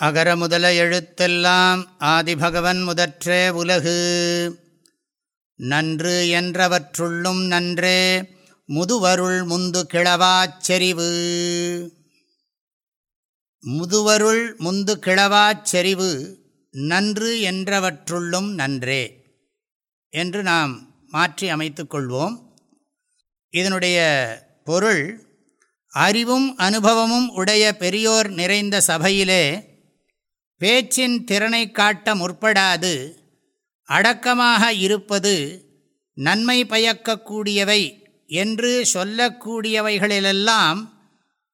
அகர முதல எழுத்தெல்லாம் ஆதிபகவன் முதற்றே உலகு. நன்று என்றவற்றுள்ளும் நன்றே முதுவருள் முந்து கிளவாச்செறிவு முதுவருள் முந்து கிளவாச்செறிவு நன்று என்றவற்றுள்ளும் நன்றே என்று நாம் மாற்றி அமைத்து கொள்வோம். இதனுடைய பொருள் அறிவும் அனுபவமும் உடைய பெரியோர் நிறைந்த சபையிலே பேச்சின் திறனை காட்ட முற்படாது. அடக்கமாக இருப்பது நன்மை பயக்கக்கூடியவை என்று சொல்லக்கூடியவைகளிலெல்லாம்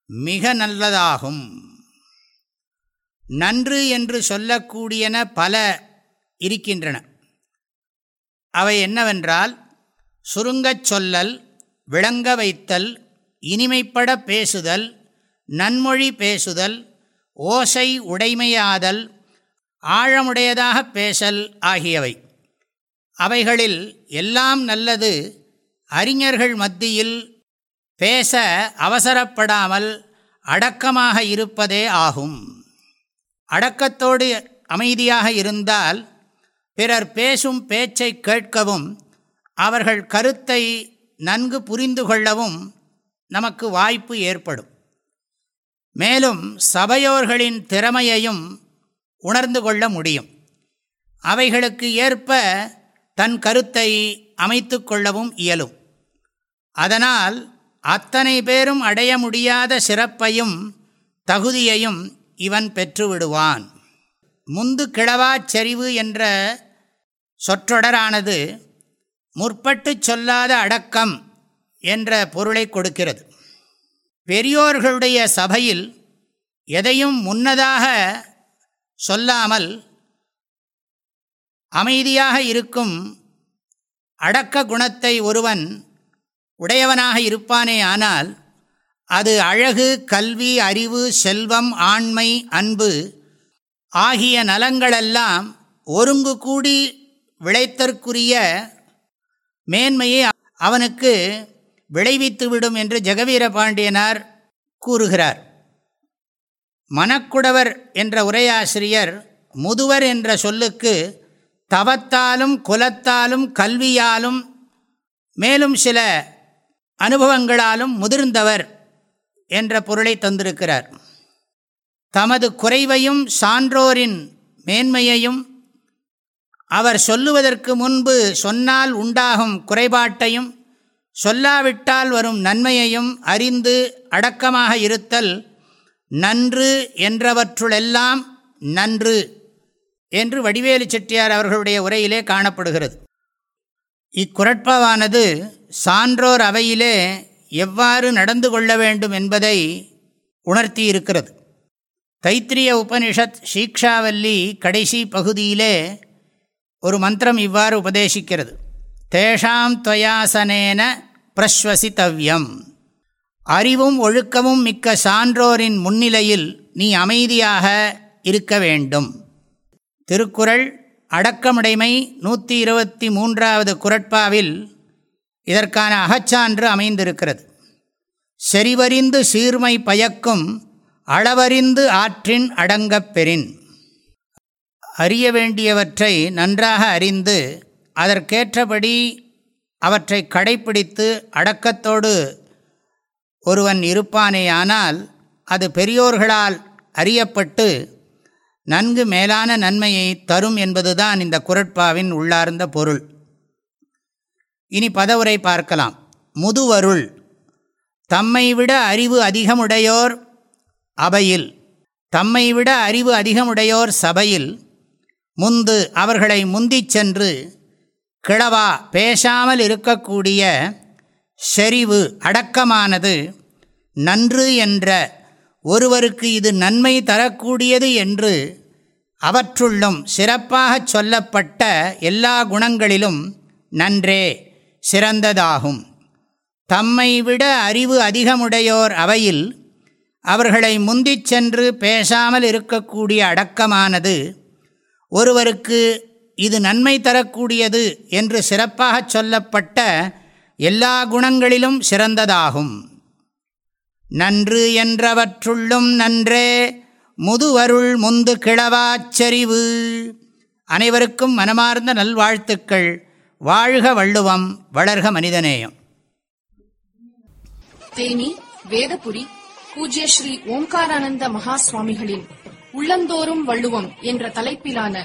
மிக நல்லதாகும். நன்று என்று சொல்லக்கூடியன பல இருக்கின்றன. அவை என்னவென்றால் சுருங்கச் சொல்லல் விளங்க வைத்தல் இனிமைப்பட பேசுதல் நன்மொழி பேசுதல் ஓசை உடைமையாதல் ஆழமுடையதாக பேசல் ஆகியவை. அவைகளில் எல்லாம் நல்லது அறிஞர்கள் மத்தியில் பேச அவசரப்படாமல் அடக்கமாக இருப்பதே ஆகும். அடக்கத்தோடு அமைதியாக இருந்தால் பிறர் பேசும் பேச்சை கேட்கவும் அவர்கள் கருத்தை நன்கு புரிந்து கொள்ளவும் நமக்கு வாய்ப்பு ஏற்படும். மேலும் சபையோர்களின் திறமையையும் உணர்ந்து கொள்ள முடியும். அவைகளுக்கு ஏற்ப தன் கருத்தை அமைத்து கொள்ளவும் இயலும். அதனால் அத்தனை பேரும் அடைய முடியாத சிறப்பையும் தகுதியையும் இவன் பெற்றுவிடுவான். முந்து கிழவாச் என்ற சொற்றொடரானது முற்பட்டு சொல்லாத அடக்கம் என்ற பொருளை கொடுக்கிறது. பெரியோர்களுடைய சபையில் எதையும் முன்னதாக சொல்லாமல் அமைதியாக இருக்கும் அடக்க குணத்தை ஒருவன் உடையவனாக இருப்பானே ஆனால் அது அழகு கல்வி அறிவு செல்வம் ஆண்மை அன்பு ஆகிய நலங்களெல்லாம் ஒருங்கு கூடி விளைத்தற்குரிய மேன்மையை அவனுக்கு விளைவித்துவிடும் என்று ஜெகவீர பாண்டியனார் கூறுகிறார். மணக்குடவர் என்ற உரையாசிரியர் முதுவர் என்ற சொல்லுக்கு தவத்தாலும் குலத்தாலும் கல்வியாலும் மேலும் சில அனுபவங்களாலும் முதிர்ந்தவர் என்ற பொருளை தந்திருக்கிறார். தமது குறைவையும் சான்றோரின் மேன்மையையும் அவர் சொல்லுவதற்கு முன்பு சொன்னால் உண்டாகும் குறைபாட்டையும் சொல்லாவிட்டால் வரும் நன்மையையும் அறிந்து அடக்கமாக இருத்தல் நன்று என்றவற்றுளெல்லாம் நன்று என்று வடிவேலு செட்டியார் அவர்களுடைய உரையிலே காணப்படுகிறது. இக்குரட்பாவானது சான்றோர் அவையிலே எவ்வாறு நடந்து கொள்ள வேண்டும் என்பதை உணர்த்தி இருக்கிறது தைத்திரிய உபனிஷத் சீக்ஷாவல்லி கடைசி பகுதியிலே ஒரு மந்திரம் இவ்வாறு உபதேசிக்கிறது. தேஷாம் துவயாசனேன பிரஸ்வசித்தவ்யம். அறிவும் ஒழுக்கமும் மிக்க சான்றோரின் முன்னிலையில் நீ அமைதியாக இருக்க வேண்டும். திருக்குறள் அடக்கமுடைமை நூற்றி இருபத்தி மூன்றாவது குரட்பாவில் இதற்கான அகச்சான்று அமைந்திருக்கிறது. செறிவறிந்து சீர்மை பயக்கும் அளவறிந்து ஆற்றின் அடங்கப் பெறின். அறிய வேண்டியவற்றை நன்றாக அறிந்து அதற்கேற்றபடி அவற்றை கடைப்பிடித்து அடக்கத்தோடு ஒருவன் இருப்பானேயானால் அது பெரியோர்களால் அறியப்பட்டு நன்கு மேலான நன்மையை தரும் என்பதுதான் இந்த குரட்பாவின் உள்ளார்ந்த பொருள். இனி பதவுரை பார்க்கலாம். முதுவருள் தம்மை விட அறிவு அதிகமுடையோர் அவையில் தம்மை விட அறிவு அதிகமுடையோர் சபையில் முந்து அவர்களை முந்திச் சென்று கிழவா பேசாமல் இருக்கக்கூடிய செறிவு அடக்கமானது நன்று என்ற ஒருவருக்கு இது நன்மை தரக்கூடியது என்று அவற்றுள்ளும் சிறப்பாகச் சொல்லப்பட்ட எல்லா குணங்களிலும் நன்றே சிறந்ததாகும். தம்மை விட அறிவு அதிகமுடையோர் அவையில் அவர்களை முந்திச் சென்று பேசாமல் இருக்கக்கூடிய அடக்கமானது ஒருவருக்கு இது நன்மை தரக்கூடியது என்று சிறப்பாகச் சொல்லப்பட்ட எல்லா குணங்களிலும் சிறந்ததாகும். நன்று என்றவற்றுள்ளும் நன்றே முதுவருள் முந்து கிளவாச்சரிவு அனைவருக்கும் மனமார்ந்த நல்வாழ்த்துக்கள். வாழ்க வள்ளுவம் வளர்க மனிதநேயம். தேனி வேதபுரி பூஜ்ய ஸ்ரீ ஓம்காரானந்த மகா சுவாமிகளின் உள்ளந்தோறும் வள்ளுவம் என்ற தலைப்பிலான